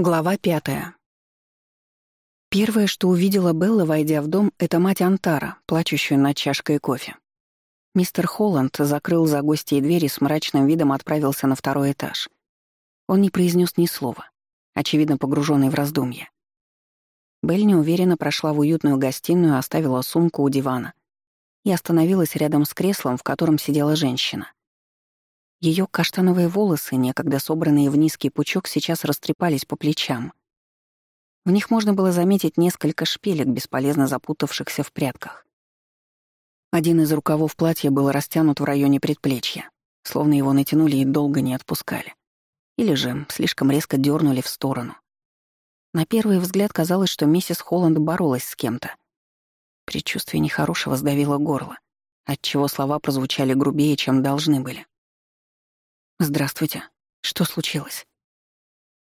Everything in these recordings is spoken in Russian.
Глава пятая. Первое, что увидела Белла, войдя в дом, это мать Антара, плачущую над чашкой кофе. Мистер Холланд закрыл за гостьей дверь и с мрачным видом отправился на второй этаж. Он не произнес ни слова, очевидно погруженный в раздумья. Белль неуверенно прошла в уютную гостиную, оставила сумку у дивана и остановилась рядом с креслом, в котором сидела женщина. Ее каштановые волосы, некогда собранные в низкий пучок, сейчас растрепались по плечам. В них можно было заметить несколько шпилек, бесполезно запутавшихся в прядках. Один из рукавов платья был растянут в районе предплечья, словно его натянули и долго не отпускали. Или же слишком резко дернули в сторону. На первый взгляд казалось, что миссис Холланд боролась с кем-то. Предчувствие нехорошего сдавило горло, отчего слова прозвучали грубее, чем должны были. «Здравствуйте. Что случилось?»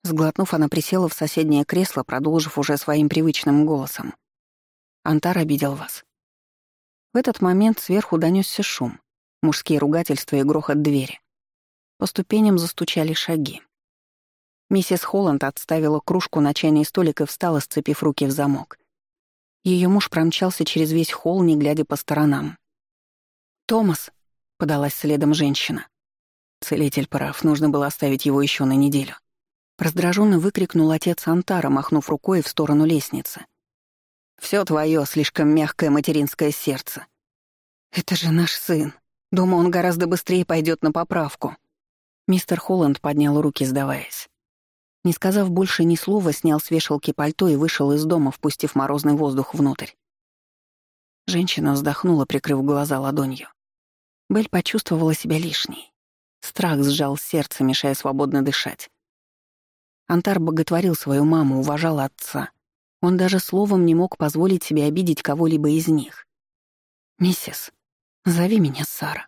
Сглотнув, она присела в соседнее кресло, продолжив уже своим привычным голосом. «Антар обидел вас». В этот момент сверху донесся шум, мужские ругательства и грохот двери. По ступеням застучали шаги. Миссис Холланд отставила кружку на чайный столик и встала, сцепив руки в замок. Ее муж промчался через весь холл, не глядя по сторонам. «Томас», — подалась следом женщина. Целитель прав, нужно было оставить его еще на неделю. Раздраженно выкрикнул отец Антара, махнув рукой в сторону лестницы. Все твое слишком мягкое материнское сердце. Это же наш сын. Думаю, он гораздо быстрее пойдет на поправку. Мистер Холланд поднял руки, сдаваясь. Не сказав больше ни слова, снял с вешалки пальто и вышел из дома, впустив морозный воздух внутрь. Женщина вздохнула, прикрыв глаза ладонью. Белль почувствовала себя лишней. Страх сжал сердце, мешая свободно дышать. Антар боготворил свою маму, уважал отца. Он даже словом не мог позволить себе обидеть кого-либо из них. «Миссис, зови меня Сара».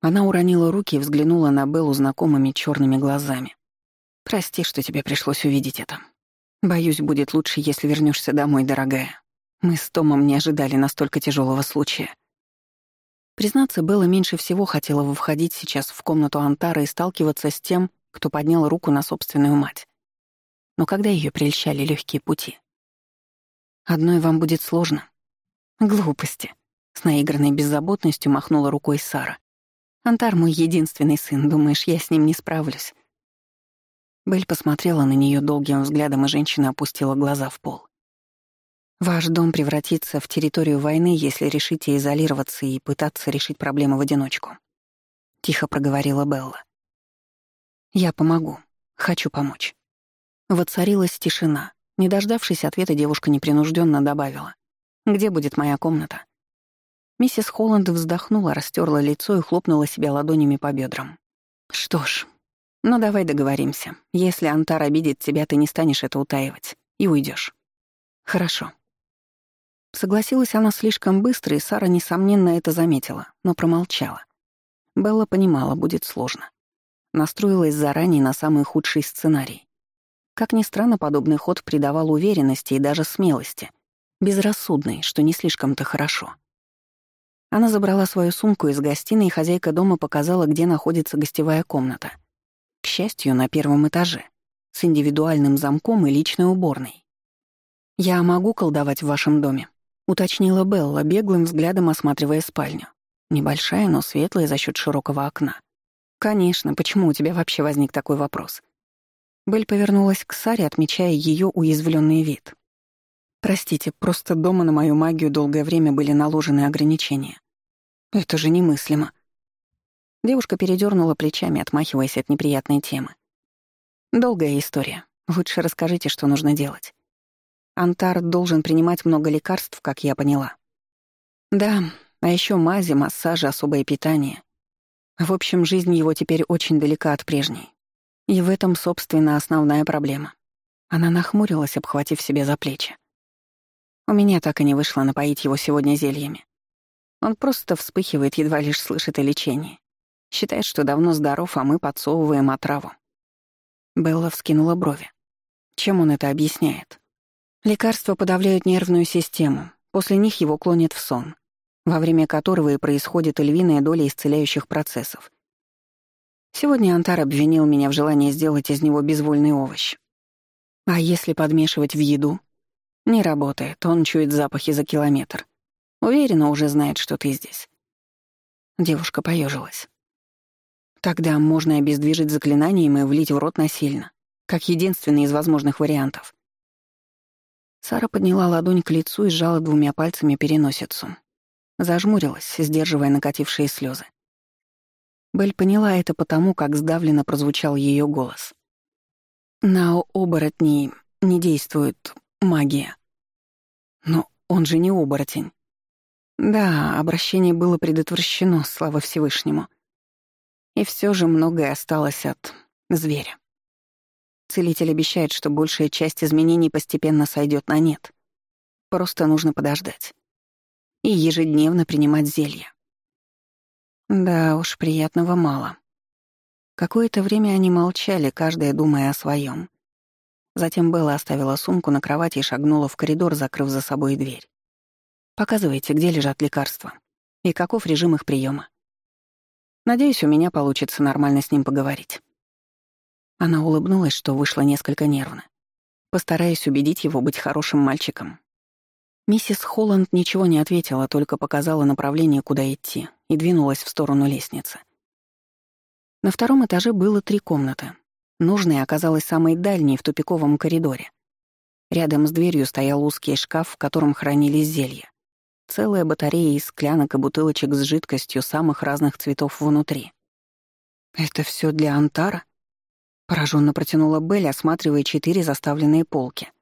Она уронила руки и взглянула на Беллу знакомыми черными глазами. «Прости, что тебе пришлось увидеть это. Боюсь, будет лучше, если вернешься домой, дорогая. Мы с Томом не ожидали настолько тяжелого случая. Признаться, Белла меньше всего хотела бы входить сейчас в комнату Антара и сталкиваться с тем, кто поднял руку на собственную мать. Но когда ее прельщали легкие пути? Одной вам будет сложно. Глупости. С наигранной беззаботностью махнула рукой Сара. Антар мой единственный сын, думаешь, я с ним не справлюсь? Белль посмотрела на нее долгим взглядом, и женщина опустила глаза в пол. Ваш дом превратится в территорию войны, если решите изолироваться и пытаться решить проблемы в одиночку. Тихо проговорила Белла. Я помогу. Хочу помочь. Воцарилась тишина. Не дождавшись ответа, девушка непринужденно добавила. «Где будет моя комната?» Миссис Холланд вздохнула, растерла лицо и хлопнула себя ладонями по бедрам. «Что ж, ну давай договоримся. Если Антар обидит тебя, ты не станешь это утаивать и уйдешь. «Хорошо», Согласилась она слишком быстро, и Сара, несомненно, это заметила, но промолчала. Белла понимала, будет сложно. Настроилась заранее на самый худший сценарий. Как ни странно, подобный ход придавал уверенности и даже смелости. Безрассудный, что не слишком-то хорошо. Она забрала свою сумку из гостиной, и хозяйка дома показала, где находится гостевая комната. К счастью, на первом этаже, с индивидуальным замком и личной уборной. «Я могу колдовать в вашем доме?» — уточнила Белла, беглым взглядом осматривая спальню. Небольшая, но светлая за счет широкого окна. «Конечно, почему у тебя вообще возник такой вопрос?» Белль повернулась к Саре, отмечая ее уязвленный вид. «Простите, просто дома на мою магию долгое время были наложены ограничения. Это же немыслимо». Девушка передернула плечами, отмахиваясь от неприятной темы. «Долгая история. Лучше расскажите, что нужно делать». Антар должен принимать много лекарств, как я поняла. Да, а еще мази, массажи, особое питание. В общем, жизнь его теперь очень далека от прежней. И в этом, собственно, основная проблема. Она нахмурилась, обхватив себе за плечи. У меня так и не вышло напоить его сегодня зельями. Он просто вспыхивает, едва лишь слышит о лечении. Считает, что давно здоров, а мы подсовываем отраву. Белла вскинула брови. Чем он это объясняет? Лекарства подавляют нервную систему, после них его клонит в сон, во время которого и происходит львиная доля исцеляющих процессов. Сегодня Антар обвинил меня в желании сделать из него безвольный овощ. А если подмешивать в еду? Не работает, он чует запахи за километр. Уверенно уже знает, что ты здесь. Девушка поежилась. Тогда можно обездвижить заклинанием и влить в рот насильно, как единственный из возможных вариантов. Сара подняла ладонь к лицу и сжала двумя пальцами переносицу. Зажмурилась, сдерживая накатившие слезы. Бель поняла это потому, как сдавленно прозвучал ее голос. На оборотней не действует магия. Но он же не оборотень. Да, обращение было предотвращено, слава Всевышнему. И все же многое осталось от зверя. Целитель обещает, что большая часть изменений постепенно сойдет на нет. Просто нужно подождать. И ежедневно принимать зелья. Да уж, приятного мало. Какое-то время они молчали, каждая думая о своем. Затем Белла оставила сумку на кровати и шагнула в коридор, закрыв за собой дверь. «Показывайте, где лежат лекарства и каков режим их приема. Надеюсь, у меня получится нормально с ним поговорить». Она улыбнулась, что вышло несколько нервно. Постараюсь убедить его быть хорошим мальчиком. Миссис Холланд ничего не ответила, только показала направление, куда идти, и двинулась в сторону лестницы. На втором этаже было три комнаты. Нужная оказалась самой дальней в тупиковом коридоре. Рядом с дверью стоял узкий шкаф, в котором хранились зелья. Целая батарея из склянок и бутылочек с жидкостью самых разных цветов внутри. «Это все для Антара?» Пораженно протянула Белль, осматривая четыре заставленные полки.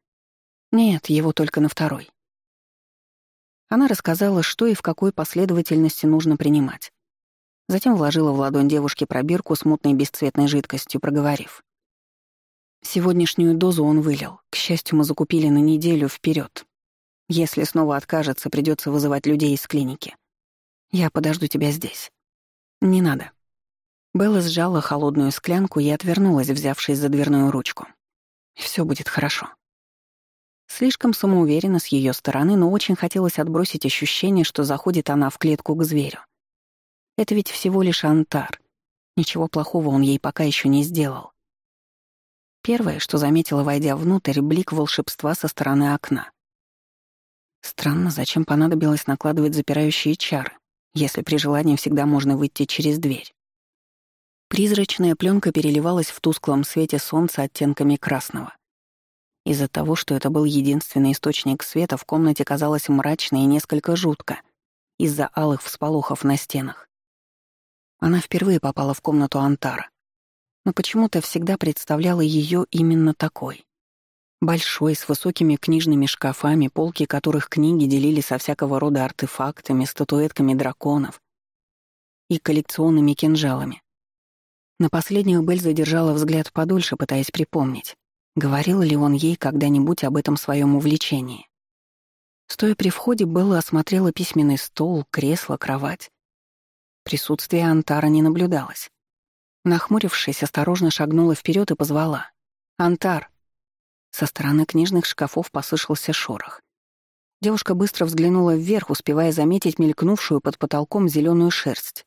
«Нет, его только на второй». Она рассказала, что и в какой последовательности нужно принимать. Затем вложила в ладонь девушки пробирку с мутной бесцветной жидкостью, проговорив. Сегодняшнюю дозу он вылил. К счастью, мы закупили на неделю вперед. Если снова откажется, придется вызывать людей из клиники. Я подожду тебя здесь. Не надо. Белла сжала холодную склянку и отвернулась, взявшись за дверную ручку. Все будет хорошо. Слишком самоуверенно с ее стороны, но очень хотелось отбросить ощущение, что заходит она в клетку к зверю. Это ведь всего лишь антар. Ничего плохого он ей пока еще не сделал. Первое, что заметила, войдя внутрь, блик волшебства со стороны окна. Странно, зачем понадобилось накладывать запирающие чары, если при желании всегда можно выйти через дверь. Призрачная пленка переливалась в тусклом свете солнца оттенками красного. Из-за того, что это был единственный источник света, в комнате казалось мрачно и несколько жутко из-за алых всполохов на стенах. Она впервые попала в комнату Антара, но почему-то всегда представляла ее именно такой. Большой, с высокими книжными шкафами, полки которых книги делили со всякого рода артефактами, статуэтками драконов и коллекционными кинжалами. На последнюю Бель задержала взгляд подольше, пытаясь припомнить, говорил ли он ей когда-нибудь об этом своем увлечении. Стоя при входе, Белла осмотрела письменный стол, кресло, кровать. Присутствия Антара не наблюдалось. Нахмурившись, осторожно шагнула вперед и позвала. «Антар!» Со стороны книжных шкафов послышался шорох. Девушка быстро взглянула вверх, успевая заметить мелькнувшую под потолком зеленую шерсть.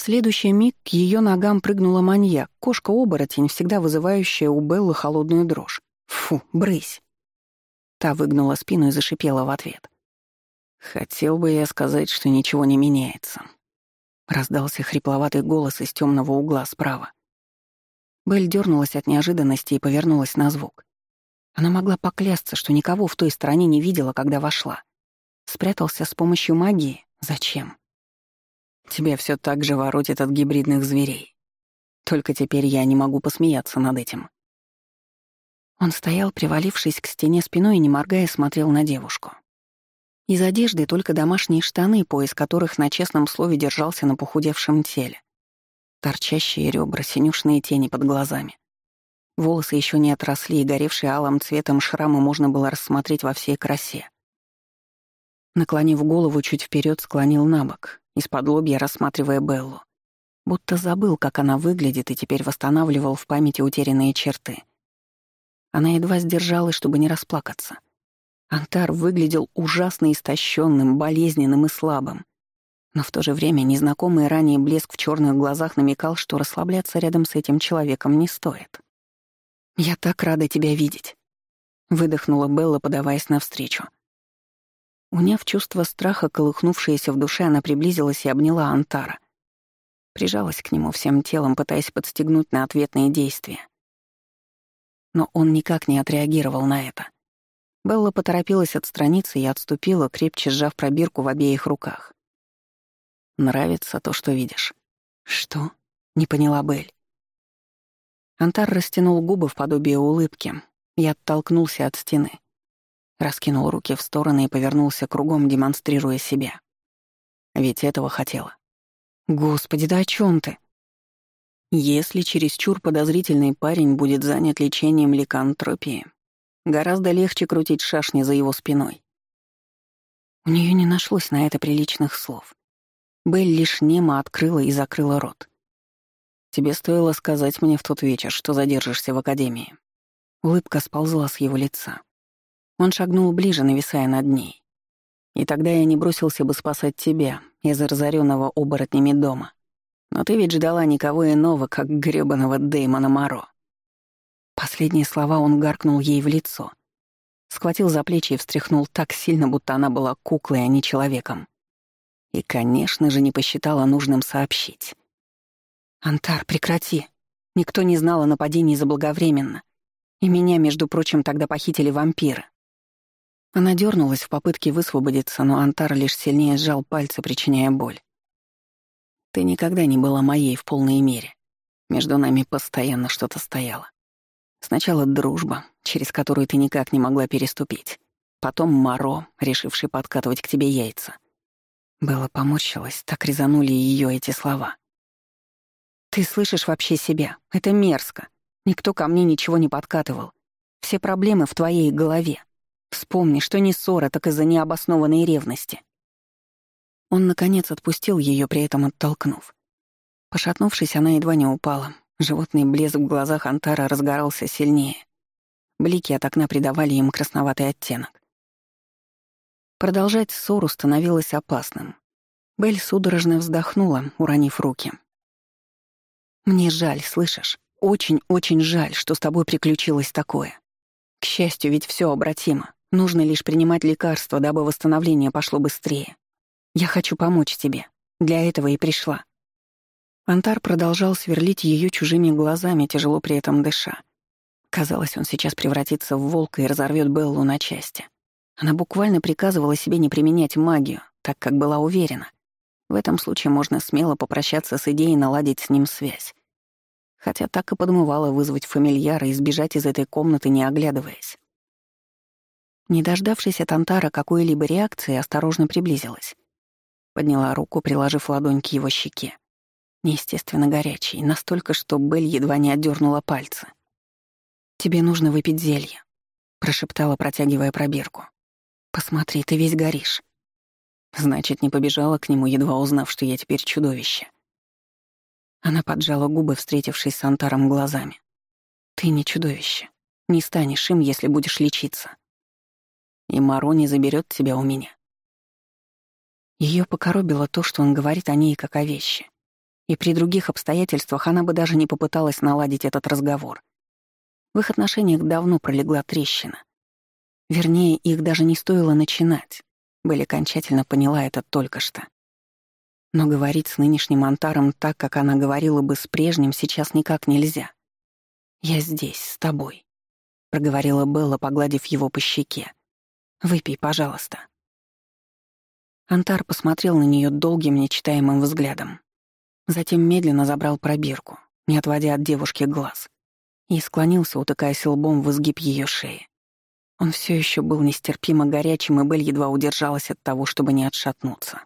В следующий миг к ее ногам прыгнула маньяк, кошка-оборотень, всегда вызывающая у Беллы холодную дрожь. «Фу, брысь!» Та выгнула спину и зашипела в ответ. «Хотел бы я сказать, что ничего не меняется», Раздался хрипловатый голос из темного угла справа. Белль дернулась от неожиданности и повернулась на звук. Она могла поклясться, что никого в той стороне не видела, когда вошла. Спрятался с помощью магии? Зачем? Тебя все так же воротит от гибридных зверей. Только теперь я не могу посмеяться над этим. Он стоял, привалившись к стене спиной и, не моргая, смотрел на девушку. Из одежды только домашние штаны, пояс которых на честном слове держался на похудевшем теле. Торчащие ребра, синюшные тени под глазами. Волосы еще не отросли, и горевшие алым цветом шрамы можно было рассмотреть во всей красе. Наклонив голову чуть вперед, склонил на бок, из-под лобья рассматривая Беллу. Будто забыл, как она выглядит, и теперь восстанавливал в памяти утерянные черты. Она едва сдержалась, чтобы не расплакаться — Антар выглядел ужасно истощенным, болезненным и слабым. Но в то же время незнакомый ранее блеск в черных глазах намекал, что расслабляться рядом с этим человеком не стоит. «Я так рада тебя видеть», выдохнула Белла, подаваясь навстречу. Уняв чувство страха, колыхнувшееся в душе, она приблизилась и обняла Антара. Прижалась к нему всем телом, пытаясь подстегнуть на ответные действия. Но он никак не отреагировал на это. Белла поторопилась отстраниться и отступила, крепче сжав пробирку в обеих руках. «Нравится то, что видишь». «Что?» — не поняла Белль. Антар растянул губы в подобие улыбки и оттолкнулся от стены. Раскинул руки в стороны и повернулся кругом, демонстрируя себя. Ведь этого хотела. «Господи, да о чем ты?» Если чересчур подозрительный парень будет занят лечением ликантропии, гораздо легче крутить шашни за его спиной. У нее не нашлось на это приличных слов. Белль лишь немо открыла и закрыла рот. «Тебе стоило сказать мне в тот вечер, что задержишься в академии». Улыбка сползла с его лица. Он шагнул ближе, нависая над ней. «И тогда я не бросился бы спасать тебя из разоренного оборотнями дома. Но ты ведь ждала никого иного, как грёбаного Дэймона Моро». Последние слова он гаркнул ей в лицо. Схватил за плечи и встряхнул так сильно, будто она была куклой, а не человеком. И, конечно же, не посчитала нужным сообщить. «Антар, прекрати. Никто не знал о нападении заблаговременно. И меня, между прочим, тогда похитили вампиры». Она дернулась в попытке высвободиться, но Антар лишь сильнее сжал пальцы, причиняя боль. Ты никогда не была моей в полной мере. Между нами постоянно что-то стояло. Сначала дружба, через которую ты никак не могла переступить. Потом Маро, решивший подкатывать к тебе яйца. Белла поморщилась, так резанули ее эти слова. «Ты слышишь вообще себя? Это мерзко. Никто ко мне ничего не подкатывал. Все проблемы в твоей голове. Вспомни, что не ссора, так из-за необоснованной ревности. Он, наконец, отпустил ее, при этом оттолкнув. Пошатнувшись, она едва не упала. Животный блеск в глазах Антара разгорался сильнее. Блики от окна придавали им красноватый оттенок. Продолжать ссору становилось опасным. Белль судорожно вздохнула, уронив руки. «Мне жаль, слышишь? Очень-очень жаль, что с тобой приключилось такое. К счастью, ведь все обратимо. Нужно лишь принимать лекарства, дабы восстановление пошло быстрее. Я хочу помочь тебе. Для этого и пришла». Антар продолжал сверлить ее чужими глазами, тяжело при этом дыша. Казалось, он сейчас превратится в волка и разорвет Беллу на части. Она буквально приказывала себе не применять магию, так как была уверена. В этом случае можно смело попрощаться с идеей наладить с ним связь. Хотя так и подмывала вызвать фамильяра и сбежать из этой комнаты, не оглядываясь. Не дождавшись от Антара какой-либо реакции, осторожно приблизилась. Подняла руку, приложив ладонь к его щеке. Неестественно горячий, настолько, что Белль едва не отдернула пальцы. «Тебе нужно выпить зелье», — прошептала, протягивая пробирку. «Посмотри, ты весь горишь». Значит, не побежала к нему, едва узнав, что я теперь чудовище. Она поджала губы, встретившись с Антаром глазами. «Ты не чудовище. Не станешь им, если будешь лечиться. И Маро не заберет тебя у меня. Ее покоробило то, что он говорит о ней как о вещи. И при других обстоятельствах она бы даже не попыталась наладить этот разговор. В их отношениях давно пролегла трещина. Вернее, их даже не стоило начинать. Белли окончательно поняла это только что. Но говорить с нынешним Антаром так, как она говорила бы с прежним, сейчас никак нельзя. «Я здесь, с тобой», — проговорила Белла, погладив его по щеке. «Выпей, пожалуйста». Антар посмотрел на нее долгим, нечитаемым взглядом. Затем медленно забрал пробирку, не отводя от девушки глаз, и склонился, утыкаясь лбом в изгиб ее шеи. Он все еще был нестерпимо горячим, и Белль едва удержалась от того, чтобы не отшатнуться.